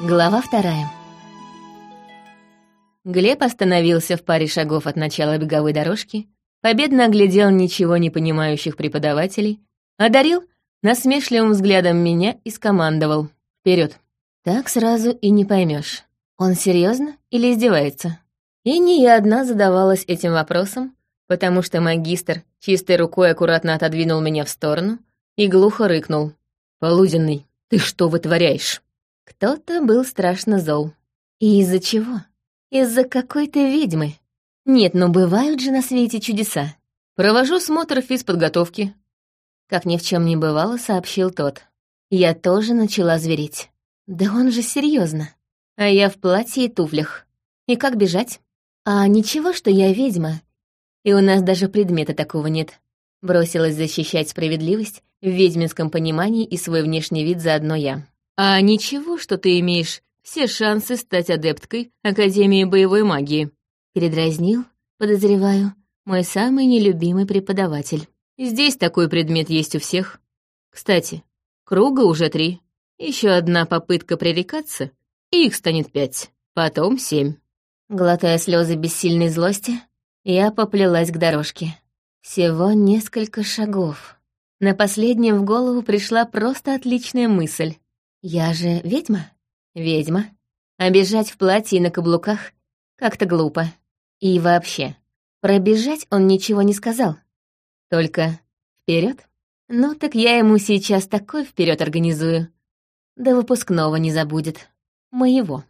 Глава вторая. Глеб остановился в паре шагов от начала беговой дорожки, победно оглядел ничего не понимающих преподавателей, одарил насмешливым взглядом меня и скомандовал вперед. Так сразу и не поймешь, он серьезно или издевается. И не я одна задавалась этим вопросом, потому что магистр чистой рукой аккуратно отодвинул меня в сторону и глухо рыкнул. «Полуденный, ты что вытворяешь?» Кто-то был страшно зол. И из-за чего? Из-за какой-то ведьмы. Нет, но бывают же на свете чудеса. Провожу смотр физподготовки. Как ни в чем не бывало, сообщил тот. Я тоже начала звереть. Да он же серьезно. А я в платье и туфлях. И как бежать? А ничего, что я ведьма. И у нас даже предмета такого нет. Бросилась защищать справедливость в ведьминском понимании и свой внешний вид заодно я. А ничего, что ты имеешь все шансы стать адепткой Академии боевой магии. Передразнил, подозреваю, мой самый нелюбимый преподаватель. Здесь такой предмет есть у всех. Кстати, круга уже три. Еще одна попытка пререкаться, и их станет пять, потом семь. Глотая слезы бессильной злости, я поплелась к дорожке. Всего несколько шагов. На последнем в голову пришла просто отличная мысль. Я же ведьма? Ведьма. А бежать в платье и на каблуках как-то глупо. И вообще, пробежать он ничего не сказал. Только вперед. Ну так я ему сейчас такой вперед организую. До выпускного не забудет. Моего.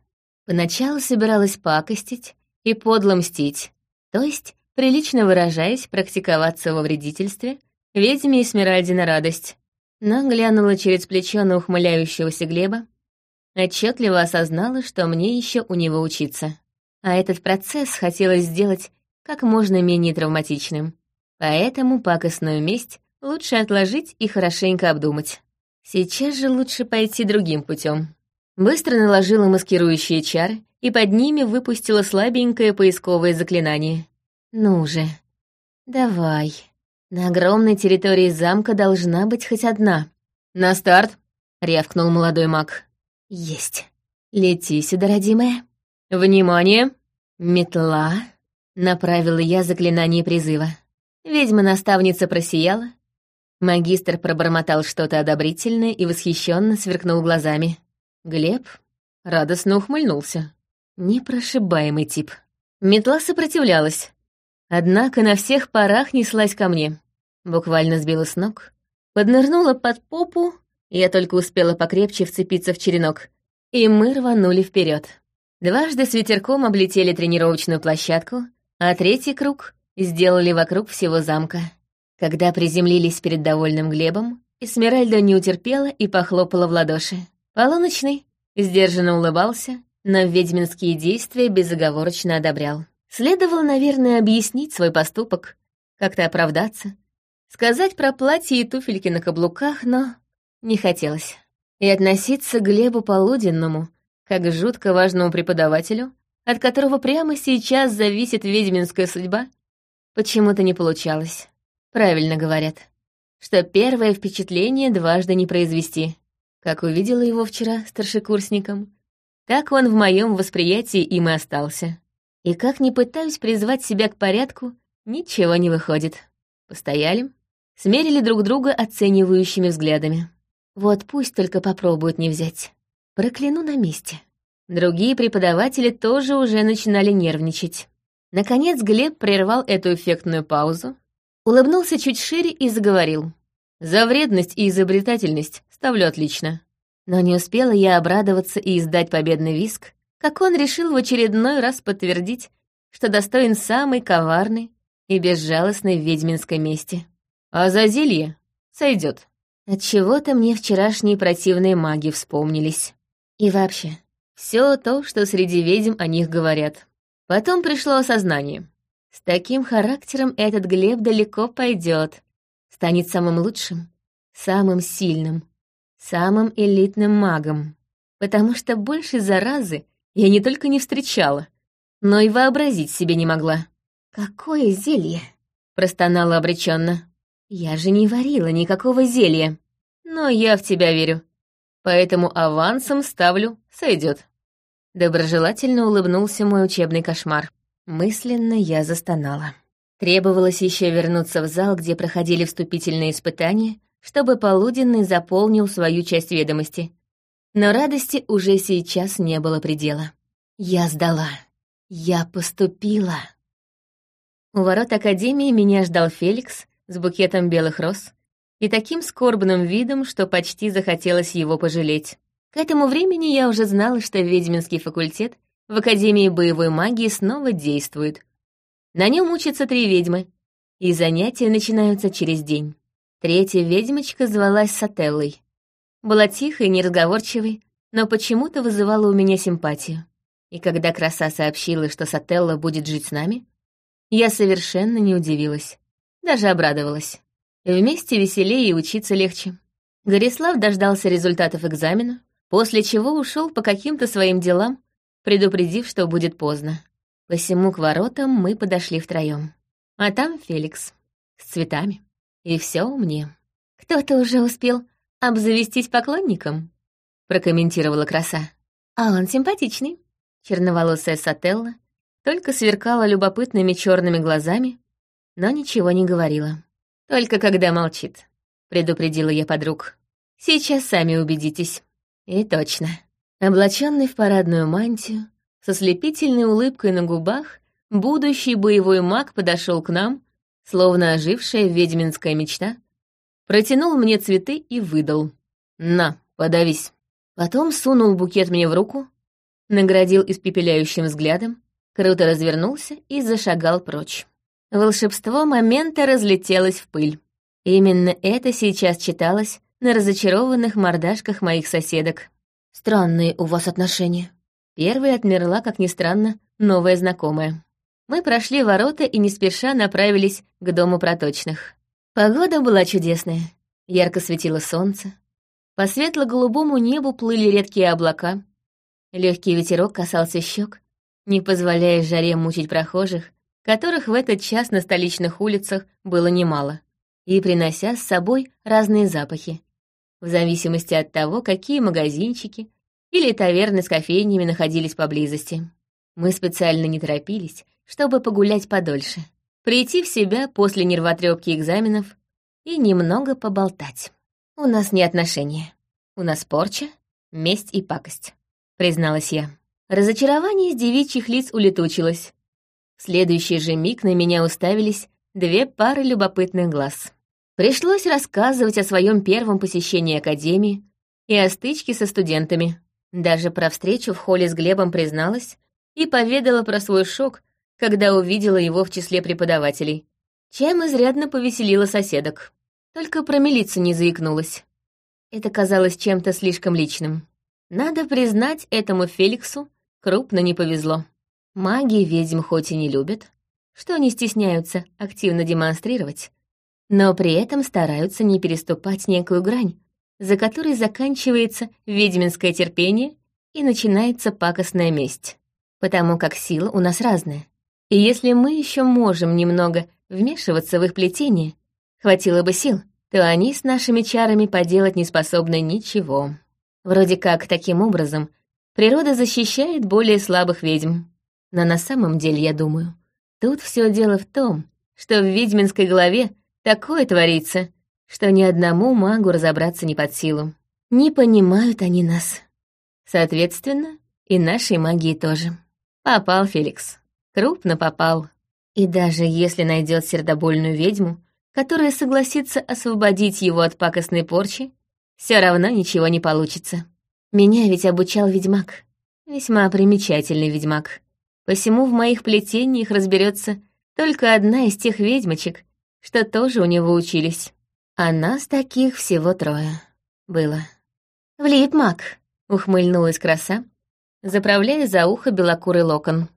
Поначалу собиралась пакостить и подло мстить, то есть, прилично выражаясь, практиковаться во вредительстве, ведьме и Смиральде на радость но глянула через плечо на ухмыляющегося Глеба, отчетливо осознала, что мне еще у него учиться. А этот процесс хотелось сделать как можно менее травматичным. Поэтому пакостную месть лучше отложить и хорошенько обдумать. Сейчас же лучше пойти другим путем. Быстро наложила маскирующие чары и под ними выпустила слабенькое поисковое заклинание. «Ну же, давай». На огромной территории замка должна быть хоть одна. «На старт!» — рявкнул молодой маг. «Есть. Лети сюда, родимая. Внимание! Метла!» — направила я заклинание призыва. Ведьма-наставница просияла. Магистр пробормотал что-то одобрительное и восхищенно сверкнул глазами. Глеб радостно ухмыльнулся. Непрошибаемый тип. Метла сопротивлялась, Однако на всех парах неслась ко мне. Буквально сбила с ног. Поднырнула под попу, я только успела покрепче вцепиться в черенок. И мы рванули вперед. Дважды с ветерком облетели тренировочную площадку, а третий круг сделали вокруг всего замка. Когда приземлились перед довольным Глебом, Эсмеральда не утерпела и похлопала в ладоши. Полуночный сдержанно улыбался, но ведьминские действия безоговорочно одобрял. Следовало, наверное, объяснить свой поступок, как-то оправдаться, сказать про платье и туфельки на каблуках, но не хотелось. И относиться к Глебу Полуденному, как к жутко важному преподавателю, от которого прямо сейчас зависит ведьминская судьба, почему-то не получалось. Правильно говорят, что первое впечатление дважды не произвести. Как увидела его вчера старшекурсником, так он в моем восприятии им и остался. И как ни пытаюсь призвать себя к порядку, ничего не выходит. Постояли, смерили друг друга оценивающими взглядами. Вот пусть только попробуют не взять. Прокляну на месте. Другие преподаватели тоже уже начинали нервничать. Наконец Глеб прервал эту эффектную паузу, улыбнулся чуть шире и заговорил. «За вредность и изобретательность ставлю отлично». Но не успела я обрадоваться и издать победный виск, как он решил в очередной раз подтвердить, что достоин самой коварной и безжалостной ведьминской мести. А за зелье сойдет. Отчего-то мне вчерашние противные маги вспомнились. И вообще, все то, что среди ведьм о них говорят. Потом пришло осознание. С таким характером этот Глеб далеко пойдет, станет самым лучшим, самым сильным, самым элитным магом. Потому что больше заразы я не только не встречала, но и вообразить себе не могла. «Какое зелье?» — простонала обреченно. «Я же не варила никакого зелья. Но я в тебя верю. поэтому авансом ставлю «сойдет». Доброжелательно улыбнулся мой учебный кошмар. Мысленно я застонала. Требовалось еще вернуться в зал, где проходили вступительные испытания, чтобы полуденный заполнил свою часть ведомости. Но радости уже сейчас не было предела. Я сдала. Я поступила. У ворот Академии меня ждал Феликс с букетом белых роз и таким скорбным видом, что почти захотелось его пожалеть. К этому времени я уже знала, что ведьминский факультет в Академии боевой магии снова действует. На нем учатся три ведьмы, и занятия начинаются через день. Третья ведьмочка звалась Сателлой. Была тихой, неразговорчивой, но почему-то вызывала у меня симпатию. И когда краса сообщила, что Сателла будет жить с нами, я совершенно не удивилась, даже обрадовалась. Вместе веселее и учиться легче. Горислав дождался результатов экзамена, после чего ушел по каким-то своим делам, предупредив, что будет поздно. Посему к воротам мы подошли втроем. А там Феликс с цветами. И все мне. «Кто-то уже успел обзавестись поклонником?» — прокомментировала краса. «А он симпатичный». Черноволосая Сателла только сверкала любопытными черными глазами, но ничего не говорила. «Только когда молчит», — предупредила я подруг. «Сейчас сами убедитесь». И точно. Облаченный в парадную мантию, со слепительной улыбкой на губах, будущий боевой маг подошел к нам, словно ожившая ведьминская мечта, протянул мне цветы и выдал. «На, подавись». Потом сунул букет мне в руку, наградил испепеляющим взглядом, круто развернулся и зашагал прочь. Волшебство момента разлетелось в пыль. Именно это сейчас читалось на разочарованных мордашках моих соседок. «Странные у вас отношения». Первой отмерла, как ни странно, новая знакомая. Мы прошли ворота и не спеша направились к дому проточных. Погода была чудесная. Ярко светило солнце. По светло-голубому небу плыли редкие облака. Легкий ветерок касался щек, не позволяя жаре мучить прохожих, которых в этот час на столичных улицах было немало, и принося с собой разные запахи, в зависимости от того, какие магазинчики или таверны с кофейнями находились поблизости. Мы специально не торопились, чтобы погулять подольше, прийти в себя после нервотрепки экзаменов и немного поболтать. У нас не отношения. У нас порча, месть и пакость, призналась я. Разочарование с девичьих лиц улетучилось. В следующий же миг на меня уставились две пары любопытных глаз. Пришлось рассказывать о своем первом посещении Академии и о стычке со студентами. Даже про встречу в холле с Глебом призналась и поведала про свой шок, когда увидела его в числе преподавателей, чем изрядно повеселила соседок. Только про милицию не заикнулась. Это казалось чем-то слишком личным. Надо признать, этому Феликсу крупно не повезло. Маги ведьм хоть и не любят, что не стесняются активно демонстрировать, но при этом стараются не переступать некую грань, за которой заканчивается ведьминское терпение и начинается пакостная месть. Потому как сила у нас разная. И если мы еще можем немного вмешиваться в их плетение, хватило бы сил, то они с нашими чарами поделать не способны ничего. Вроде как таким образом природа защищает более слабых ведьм. Но на самом деле, я думаю, тут все дело в том, что в ведьминской голове Такое творится, что ни одному магу разобраться не под силу. Не понимают они нас. Соответственно, и нашей магии тоже. Попал Феликс. Крупно попал. И даже если найдет сердобольную ведьму, которая согласится освободить его от пакостной порчи, все равно ничего не получится. Меня ведь обучал ведьмак. Весьма примечательный ведьмак. Посему в моих плетениях разберется только одна из тех ведьмочек, что тоже у него учились. А нас таких всего трое было. «Влип, маг!» — ухмыльнулась краса, заправляя за ухо белокурый локон.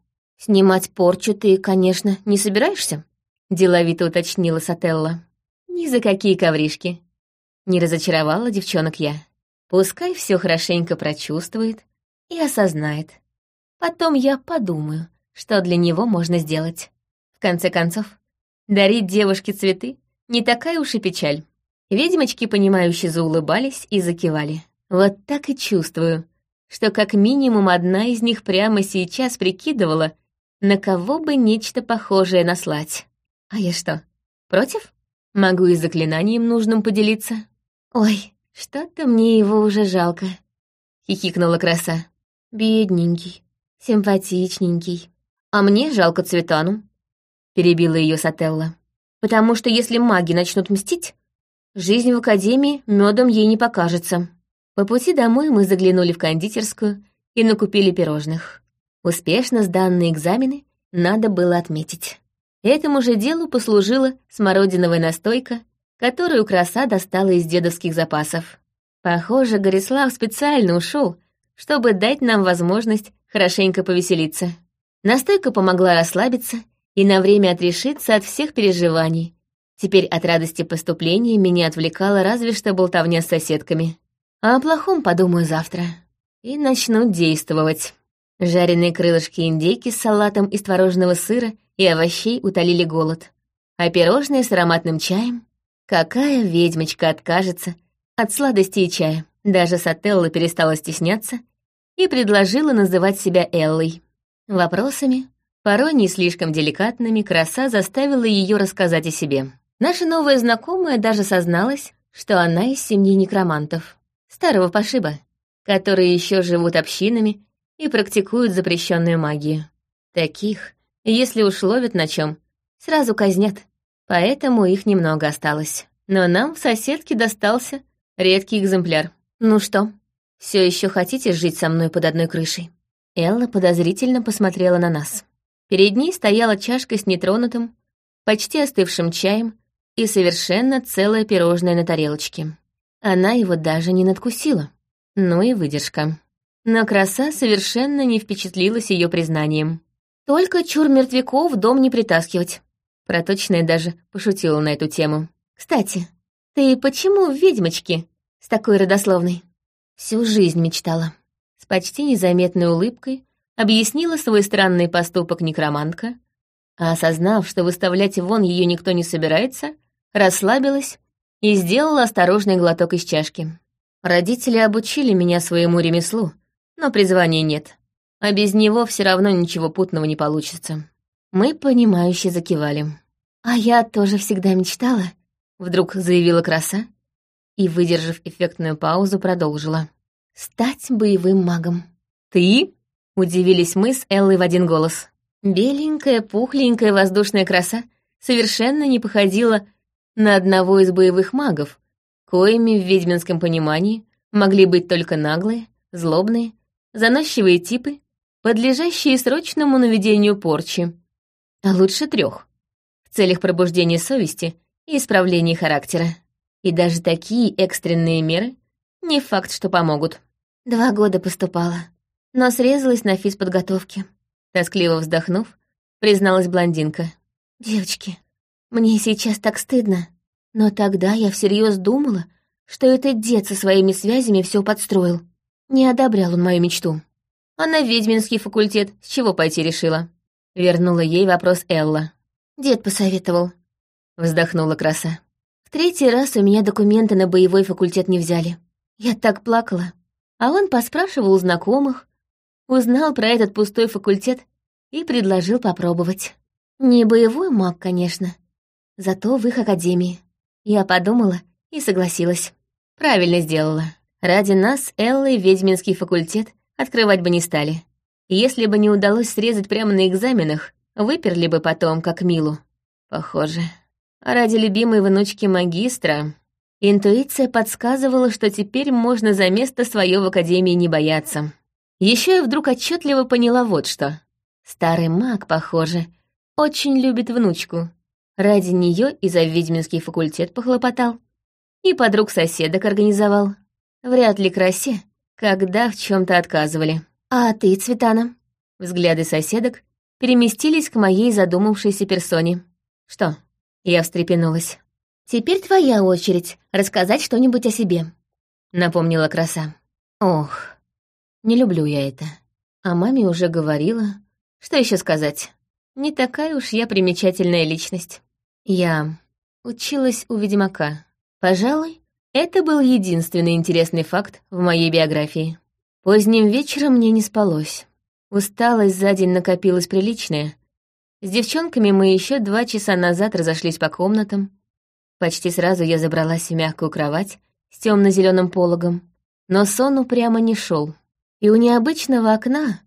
«Снимать порчу ты, конечно, не собираешься?» — деловито уточнила Сателла. «Ни за какие ковришки». Не разочаровала девчонок я. Пускай все хорошенько прочувствует и осознает. Потом я подумаю, что для него можно сделать. В конце концов, Дарить девушке цветы — не такая уж и печаль. Ведьмочки, понимающе заулыбались и закивали. Вот так и чувствую, что как минимум одна из них прямо сейчас прикидывала, на кого бы нечто похожее наслать. А я что, против? Могу и заклинанием нужным поделиться. Ой, что-то мне его уже жалко. Хихикнула краса. Бедненький, симпатичненький. А мне жалко Цветану. Перебила ее Сателла. Потому что если маги начнут мстить, жизнь в академии медом ей не покажется. По пути домой мы заглянули в кондитерскую и накупили пирожных. Успешно сданные экзамены надо было отметить. Этому же делу послужила смородиновая настойка, которую краса достала из дедовских запасов. Похоже, Горислав специально ушел, чтобы дать нам возможность хорошенько повеселиться. Настойка помогла расслабиться и на время отрешиться от всех переживаний. Теперь от радости поступления меня отвлекала разве что болтовня с соседками. А о плохом подумаю завтра. И начну действовать. Жареные крылышки индейки с салатом из творожного сыра и овощей утолили голод. А пирожные с ароматным чаем? Какая ведьмочка откажется от сладости и чая? Даже Сателла перестала стесняться и предложила называть себя Эллой. Вопросами, порой не слишком деликатными, краса заставила ее рассказать о себе. Наша новая знакомая даже созналась, что она из семьи некромантов старого пошиба, которые еще живут общинами и практикуют запрещенную магию. Таких, если уж ловят на чем, сразу казнят, поэтому их немного осталось. Но нам в соседке достался редкий экземпляр. Ну что, все еще хотите жить со мной под одной крышей? Элла подозрительно посмотрела на нас. Перед ней стояла чашка с нетронутым, почти остывшим чаем и совершенно целое пирожное на тарелочке. Она его даже не надкусила. Ну и выдержка. Но краса совершенно не впечатлилась ее признанием. «Только чур мертвяков в дом не притаскивать». Проточная даже пошутила на эту тему. «Кстати, ты почему в ведьмочке с такой родословной?» Всю жизнь мечтала. С почти незаметной улыбкой объяснила свой странный поступок некромантка, а осознав, что выставлять вон ее никто не собирается, расслабилась и сделала осторожный глоток из чашки. Родители обучили меня своему ремеслу, но призвания нет, а без него все равно ничего путного не получится. Мы, понимающе закивали. «А я тоже всегда мечтала», — вдруг заявила краса и, выдержав эффектную паузу, продолжила. «Стать боевым магом». «Ты?» — удивились мы с Эллой в один голос. Беленькая, пухленькая воздушная краса совершенно не походила на одного из боевых магов, коими в ведьминском понимании могли быть только наглые, злобные, заносчивые типы, подлежащие срочному наведению порчи, а лучше трех, в целях пробуждения совести и исправления характера. И даже такие экстренные меры не факт, что помогут. Два года поступала, но срезалась на физподготовке. Тоскливо вздохнув, призналась блондинка. «Девочки, мне сейчас так стыдно. Но тогда я всерьез думала, что этот дед со своими связями все подстроил. Не одобрял он мою мечту. А на ведьминский факультет с чего пойти решила? Вернула ей вопрос Элла. Дед посоветовал. Вздохнула краса. В третий раз у меня документы на боевой факультет не взяли. Я так плакала. А он поспрашивал у знакомых, узнал про этот пустой факультет и предложил попробовать. Не боевой маг, конечно, Зато в их академии. Я подумала и согласилась. Правильно сделала. Ради нас Эллой ведьминский факультет открывать бы не стали. Если бы не удалось срезать прямо на экзаменах, выперли бы потом, как Милу. Похоже. А ради любимой внучки магистра... Интуиция подсказывала, что теперь можно за место свое в академии не бояться. Еще я вдруг отчетливо поняла вот что. Старый маг, похоже, очень любит внучку. Ради нее и за ведьминский факультет похлопотал. И подруг соседок организовал. Вряд ли красе, когда в чем то отказывали. «А ты, Цветана?» Взгляды соседок переместились к моей задумавшейся персоне. «Что?» Я встрепенулась. «Теперь твоя очередь рассказать что-нибудь о себе», — напомнила краса. «Ох, не люблю я это. А маме уже говорила. Что еще сказать? Не такая уж я примечательная личность. Я училась у ведьмака. Пожалуй, Это был единственный интересный факт в моей биографии. Поздним вечером мне не спалось. Усталость за день накопилась приличная. С девчонками мы еще два часа назад разошлись по комнатам. Почти сразу я забралась в мягкую кровать с темно-зеленым пологом, но сон упрямо не шел. И у необычного окна,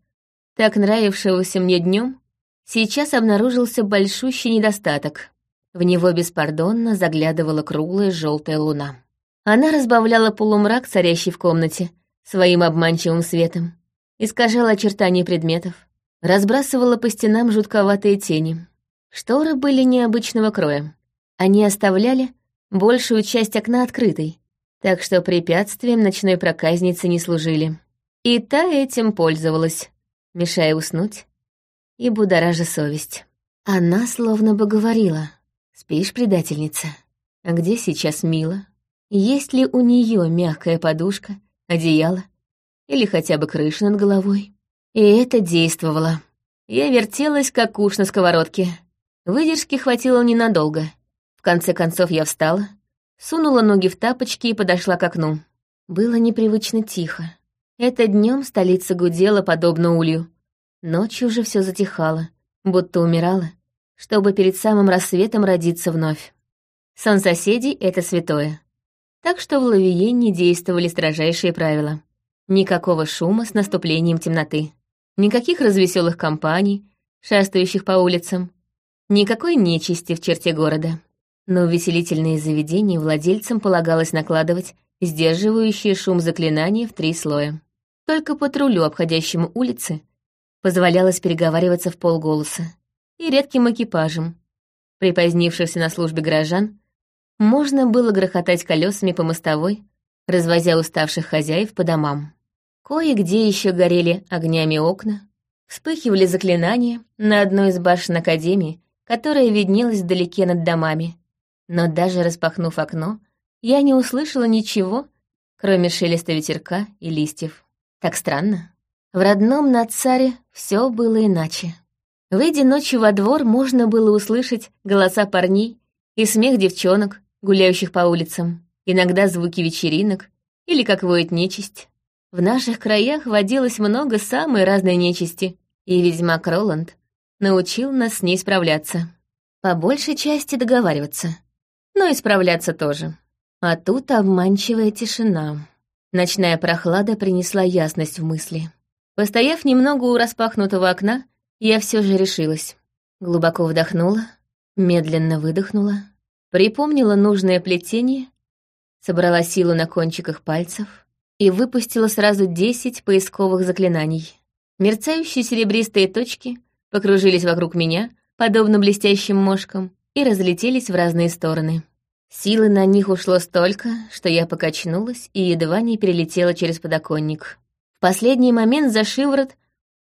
так нравившегося мне днем, сейчас обнаружился большущий недостаток. В него беспардонно заглядывала круглая желтая луна. Она разбавляла полумрак, царящий в комнате, своим обманчивым светом, искажала очертания предметов, разбрасывала по стенам жутковатые тени. Шторы были необычного кроя. Они оставляли большую часть окна открытой, так что препятствием ночной проказницы не служили. И та этим пользовалась, мешая уснуть и будоража совесть. Она словно бы говорила, «Спишь, предательница? А где сейчас Мила? Есть ли у нее мягкая подушка, одеяло или хотя бы крыша над головой?» И это действовало. Я вертелась, как уж на сковородке. Выдержки хватило ненадолго. В конце концов я встала, сунула ноги в тапочки и подошла к окну. Было непривычно тихо. Это днем столица гудела, подобно улью. Ночью уже все затихало, будто умирала, чтобы перед самым рассветом родиться вновь. Сон соседей — это святое. Так что в Лавиене действовали строжайшие правила. Никакого шума с наступлением темноты. Никаких развеселых компаний, шастающих по улицам. Никакой нечисти в черте города. Но увеселительные заведения владельцам полагалось накладывать сдерживающие шум заклинания в три слоя. Только патрулю, обходящему улицы, позволялось переговариваться в полголоса. И редким экипажам, припозднившихся на службе горожан, можно было грохотать колесами по мостовой, развозя уставших хозяев по домам. Кое-где еще горели огнями окна, вспыхивали заклинания на одной из башен Академии, которая виднелась вдалеке над домами. Но даже распахнув окно, я не услышала ничего, кроме шелеста ветерка и листьев. Так странно. В родном Нацаре все было иначе. Выйдя ночью во двор, можно было услышать голоса парней и смех девчонок, гуляющих по улицам, иногда звуки вечеринок или как воет нечисть. В наших краях водилось много самой разной нечисти, и ведьмак Роланд научил нас с ней справляться. По большей части договариваться, но и справляться тоже. А тут обманчивая тишина. Ночная прохлада принесла ясность в мысли. Постояв немного у распахнутого окна, я все же решилась. Глубоко вдохнула, медленно выдохнула, припомнила нужное плетение, собрала силу на кончиках пальцев — и выпустила сразу десять поисковых заклинаний. Мерцающие серебристые точки покружились вокруг меня, подобно блестящим мошкам, и разлетелись в разные стороны. Силы на них ушло столько, что я покачнулась и едва не перелетела через подоконник. В последний момент за шиворот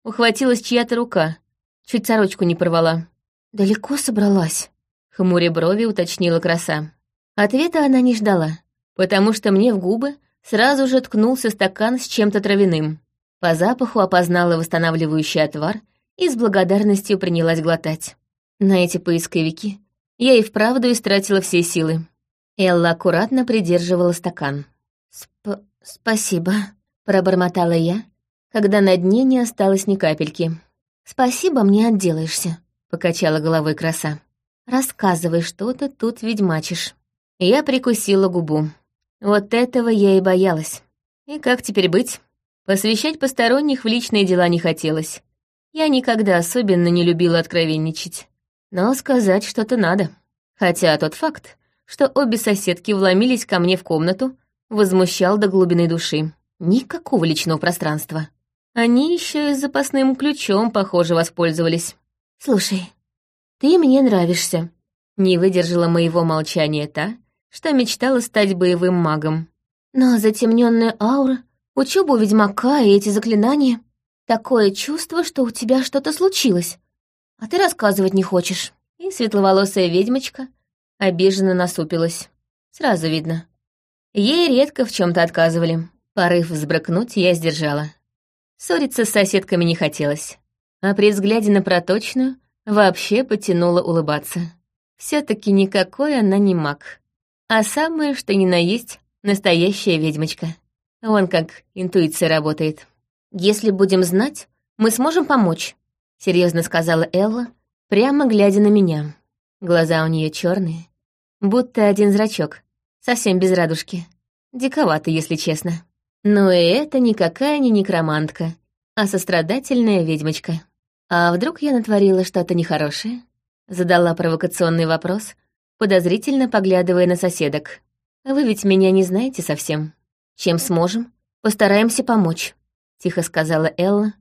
ухватилась чья-то рука, чуть сорочку не порвала. «Далеко собралась?» — хмуря брови уточнила краса. Ответа она не ждала, потому что мне в губы сразу же ткнулся стакан с чем-то травяным. По запаху опознала восстанавливающий отвар и с благодарностью принялась глотать. На эти поисковики я и вправду истратила все силы. Элла аккуратно придерживала стакан. Сп «Спасибо», — пробормотала я, когда на дне не осталось ни капельки. «Спасибо, мне отделаешься», — покачала головой краса. «Рассказывай, что ты тут ведьмачишь». Я прикусила губу. Вот этого я и боялась. И как теперь быть? Посвящать посторонних в личные дела не хотелось. Я никогда особенно не любила откровенничать. Но сказать что-то надо. Хотя тот факт, что обе соседки вломились ко мне в комнату, возмущал до глубины души. Никакого личного пространства. Они еще и запасным ключом, похоже, воспользовались. «Слушай, ты мне нравишься», — не выдержала моего молчания та, что мечтала стать боевым магом. Но затемненная аура, учеба у ведьмака и эти заклинания — такое чувство, что у тебя что-то случилось, а ты рассказывать не хочешь. И светловолосая ведьмочка обиженно насупилась. Сразу видно. Ей редко в чем то отказывали. Порыв взбрыкнуть я сдержала. Ссориться с соседками не хотелось. А при взгляде на проточную вообще потянула улыбаться. все таки никакой она не маг а самое, что ни на есть, Настоящая ведьмочка. Вон как интуиция работает. Если будем знать, мы сможем помочь, серьезно сказала Элла, прямо глядя на меня. Глаза у нее черные, будто один зрачок, совсем без радужки. Диковато, если честно. Но и это никакая не некромантка, а сострадательная ведьмочка. А вдруг я натворила что-то нехорошее? Задала провокационный вопрос, подозрительно поглядывая на соседок. «Вы ведь меня не знаете совсем. Чем сможем, постараемся помочь», — тихо сказала Элла,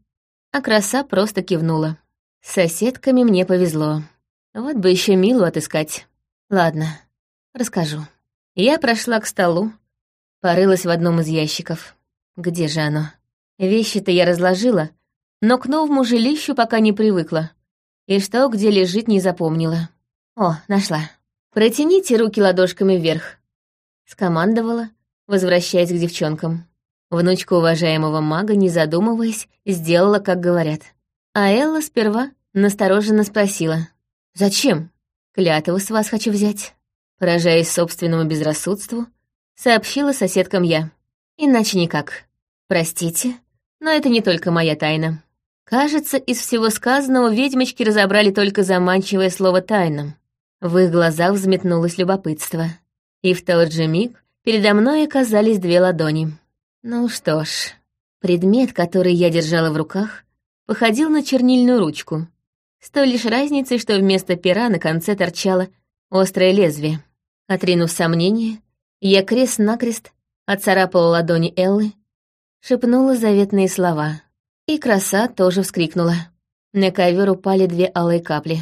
а краса просто кивнула. С соседками мне повезло. Вот бы еще Милу отыскать. Ладно, расскажу. Я прошла к столу, порылась в одном из ящиков. Где же оно? Вещи-то я разложила, но к новому жилищу пока не привыкла и что где лежит не запомнила. О, нашла. Протяните руки ладошками вверх. Скомандовала, возвращаясь к девчонкам. Внучка уважаемого мага, не задумываясь, сделала, как говорят. А Элла сперва настороженно спросила. «Зачем?» «Клятву с вас хочу взять». Поражаясь собственному безрассудству, сообщила соседкам я. Иначе никак. Простите, но это не только моя тайна. Кажется, из всего сказанного ведьмочки разобрали только заманчивое слово «тайна». В их глазах взметнулось любопытство. И в тот же миг передо мной оказались две ладони. Ну что ж, предмет, который я держала в руках, походил на чернильную ручку, с той лишь разницей, что вместо пера на конце торчало острое лезвие. Отринув сомнение, я крест-накрест отцарапала ладони Эллы, шепнула заветные слова — и краса тоже вскрикнула. На ковер упали две алые капли.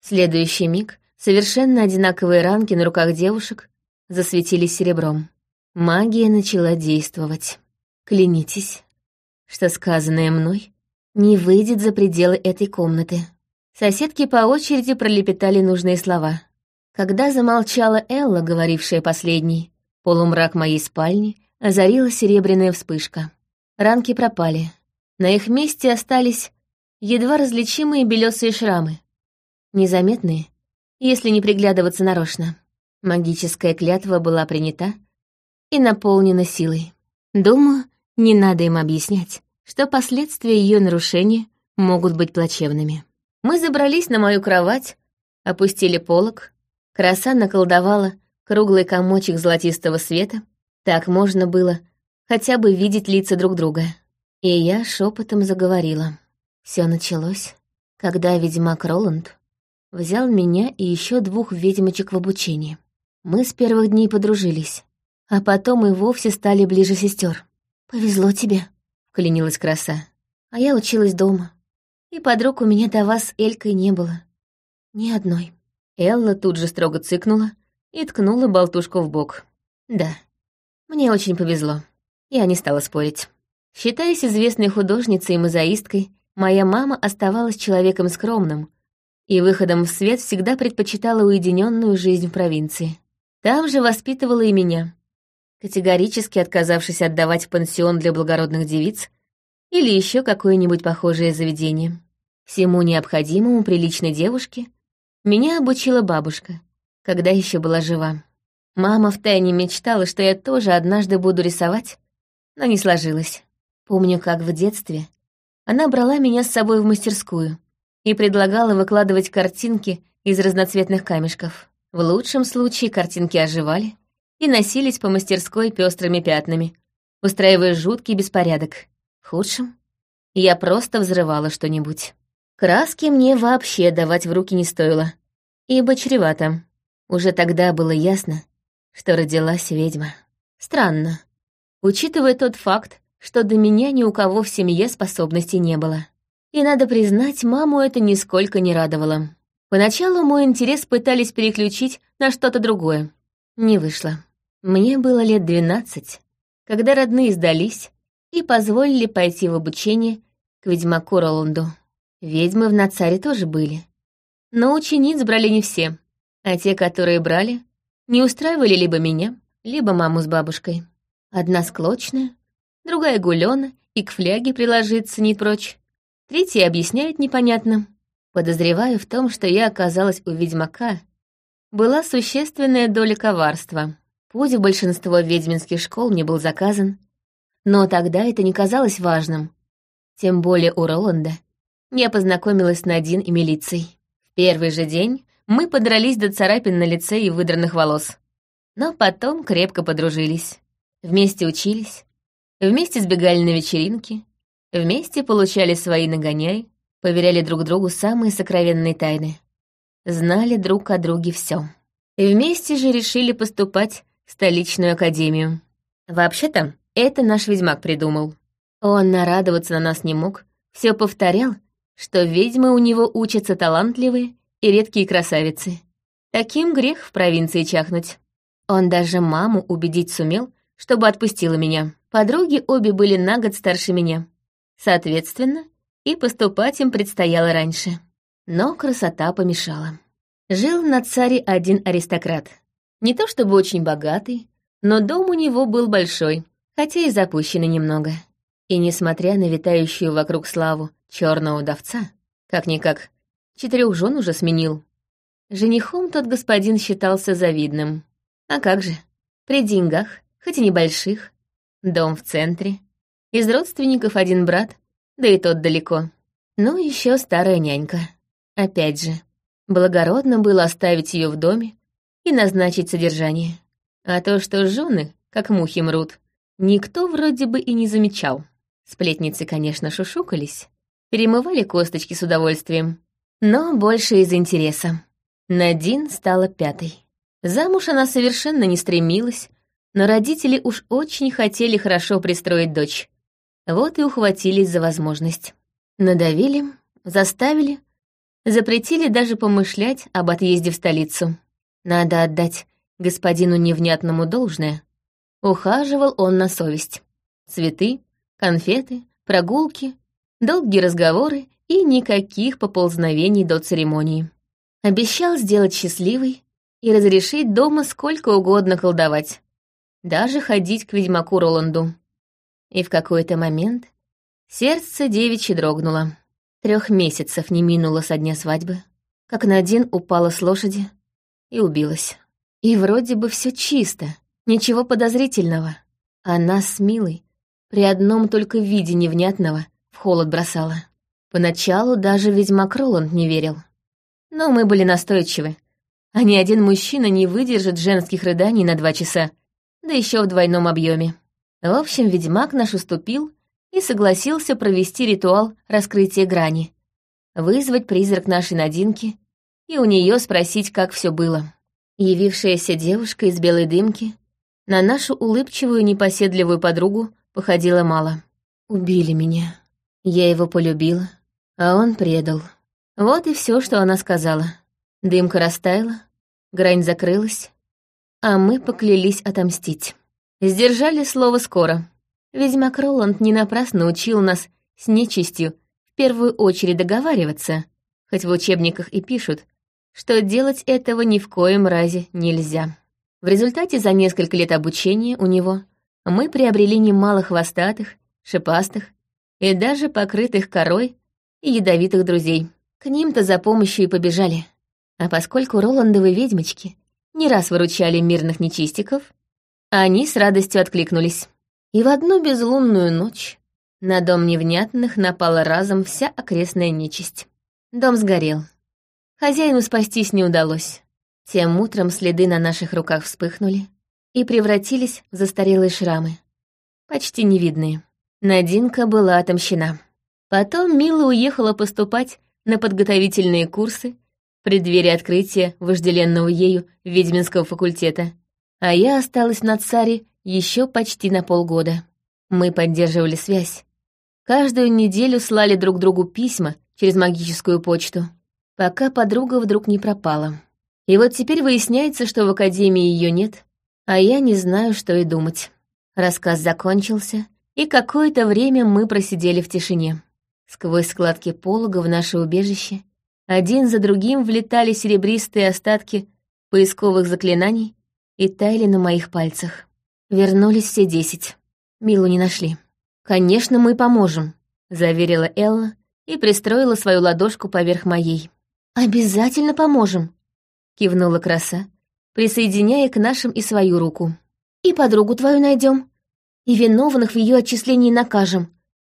Следующий миг совершенно одинаковые ранки на руках девушек засветились серебром. Магия начала действовать. Клянитесь, что сказанное мной не выйдет за пределы этой комнаты. Соседки по очереди пролепетали нужные слова. Когда замолчала Элла, говорившая последней, полумрак моей спальни озарила серебряная вспышка. Ранки пропали. На их месте остались едва различимые белесые шрамы. Незаметные, если не приглядываться нарочно. Магическая клятва была принята и наполнена силой. Думаю, не надо им объяснять, что последствия ее нарушения могут быть плачевными. Мы забрались на мою кровать, опустили полог, краса наколдовала круглый комочек золотистого света, так можно было хотя бы видеть лица друг друга. И я шепотом заговорила. Все началось, когда ведьмак Роланд взял меня и еще двух ведьмочек в обучение. Мы с первых дней подружились, а потом и вовсе стали ближе сестер. «Повезло тебе», — вклинилась краса. «А я училась дома, и подруг у меня до вас Элькой не было. Ни одной». Элла тут же строго цыкнула и ткнула болтушку в бок. «Да, мне очень повезло. Я не стала спорить». Считаясь известной художницей и мозаисткой, моя мама оставалась человеком скромным и выходом в свет всегда предпочитала уединенную жизнь в провинции. Там же воспитывала и меня, категорически отказавшись отдавать пансион для благородных девиц или еще какое-нибудь похожее заведение. Всему необходимому приличной девушке меня обучила бабушка, когда еще была жива. Мама втайне мечтала, что я тоже однажды буду рисовать, но не сложилось. Помню, как в детстве она брала меня с собой в мастерскую и предлагала выкладывать картинки из разноцветных камешков. В лучшем случае картинки оживали и носились по мастерской пестрыми пятнами, устраивая жуткий беспорядок. В худшем я просто взрывала что-нибудь. Краски мне вообще давать в руки не стоило, ибо чревато. Уже тогда было ясно, что родилась ведьма. Странно, учитывая тот факт, что до меня ни у кого в семье способностей не было. И, надо признать, маму это нисколько не радовало. Поначалу мой интерес пытались переключить на что-то другое. Не вышло. Мне было лет двенадцать, когда родные сдались и позволили пойти в обучение к ведьмаку Роланду. Ведьмы в Нацаре тоже были. Но учениц брали не все, а те, которые брали, не устраивали либо меня, либо маму с бабушкой. Одна склочная, другая гулёна и к фляге приложиться не прочь. Третья объясняет непонятно. Подозреваю в том, что я оказалась у ведьмака, была существенная доля коварства. Путь в большинство ведьминских школ мне был заказан, но тогда это не казалось важным. Тем более у Роланда я познакомилась с Надин и милицией. В первый же день мы подрались до царапин на лице и выдранных волос. Но потом крепко подружились. Вместе учились, вместе сбегали на вечеринки, вместе получали свои нагоняй, поверяли друг другу самые сокровенные тайны. Знали друг о друге все. И вместе же решили поступать в столичную академию. Вообще-то, это наш ведьмак придумал. Он нарадоваться на нас не мог, все повторял, что ведьмы у него учатся талантливые и редкие красавицы. Таким грех в провинции чахнуть. Он даже маму убедить сумел, чтобы отпустила меня. Подруги обе были на год старше меня. Соответственно, и поступать им предстояло раньше. Но красота помешала. Жил на царе один аристократ. Не то чтобы очень богатый, но дом у него был большой, хотя и запущенный немного. И несмотря на витающую вокруг славу черного удавца, как-никак, четырех жен уже сменил. Женихом тот господин считался завидным. А как же, при деньгах, хоть и небольших, дом в центре, из родственников один брат, да и тот далеко. Ну, еще старая нянька. Опять же, благородно было оставить ее в доме и назначить содержание. А то, что жены, как мухи мрут, никто вроде бы и не замечал. Сплетницы, конечно, шушукались, перемывали косточки с удовольствием, но больше из интереса. Надин стала пятой. Замуж она совершенно не стремилась, но родители уж очень хотели хорошо пристроить дочь. Вот и ухватились за возможность. Надавили, заставили, запретили даже помышлять об отъезде в столицу. Надо отдать господину невнятному должное. Ухаживал он на совесть. Цветы, конфеты, прогулки, долгие разговоры и никаких поползновений до церемонии. Обещал сделать счастливой и разрешить дома сколько угодно колдовать, даже ходить к ведьмаку Роланду. И в какой-то момент сердце девичье дрогнуло. Трех месяцев не минуло со дня свадьбы, как Надин упала с лошади, и убилась. И вроде бы все чисто, ничего подозрительного. Она с Милой при одном только виде невнятного в холод бросала. Поначалу даже ведьмак Роланд не верил. Но мы были настойчивы, а ни один мужчина не выдержит женских рыданий на два часа, да еще в двойном объеме. В общем, ведьмак наш уступил и согласился провести ритуал раскрытия грани, вызвать призрак нашей Надинки и у нее спросить, как все было. Явившаяся девушка из белой дымки на нашу улыбчивую непоседливую подругу походила мало. Убили меня. Я его полюбила, а он предал. Вот и все, что она сказала. Дымка растаяла, грань закрылась, а мы поклялись отомстить. Сдержали слово скоро. Ведьмак Роланд не напрасно учил нас с нечистью в первую очередь договариваться, хоть в учебниках и пишут, что делать этого ни в коем разе нельзя. В результате за несколько лет обучения у него мы приобрели немало хвостатых, шипастых и даже покрытых корой и ядовитых друзей. К ним-то за помощью и побежали. А поскольку Роландовы ведьмочки не раз выручали мирных нечистиков, они с радостью откликнулись. И в одну безлунную ночь на дом невнятных напала разом вся окрестная нечисть. Дом сгорел. Хозяину спастись не удалось. Тем утром следы на наших руках вспыхнули и превратились в застарелые шрамы. Почти невидные. Надинка была отомщена. Потом Мила уехала поступать на подготовительные курсы преддверии открытия вожделенного ею ведьминского факультета, а я осталась на царе еще почти на полгода. Мы поддерживали связь. Каждую неделю слали друг другу письма через магическую почту пока подруга вдруг не пропала. И вот теперь выясняется, что в академии ее нет, а я не знаю, что и думать. Рассказ закончился, и какое-то время мы просидели в тишине. Сквозь складки полога в наше убежище один за другим влетали серебристые остатки поисковых заклинаний и таяли на моих пальцах. Вернулись все десять. Милу не нашли. «Конечно, мы поможем», — заверила Элла и пристроила свою ладошку поверх моей. «Обязательно поможем», — кивнула краса, присоединяя к нашим и свою руку. И подругу твою найдем, и виновных в ее отчислении накажем,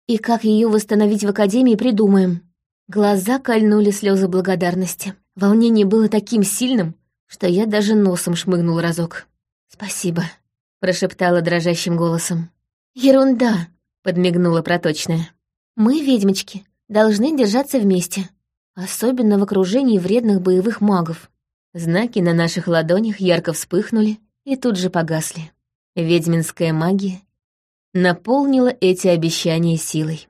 и как ее восстановить в академии придумаем». Глаза кольнули слезы благодарности. Волнение было таким сильным, что я даже носом шмыгнул разок. «Спасибо», — прошептала дрожащим голосом. «Ерунда», — подмигнула проточная. «Мы, ведьмочки, должны держаться вместе, особенно в окружении вредных боевых магов». Знаки на наших ладонях ярко вспыхнули и тут же погасли. Ведьминская магия наполнила эти обещания силой.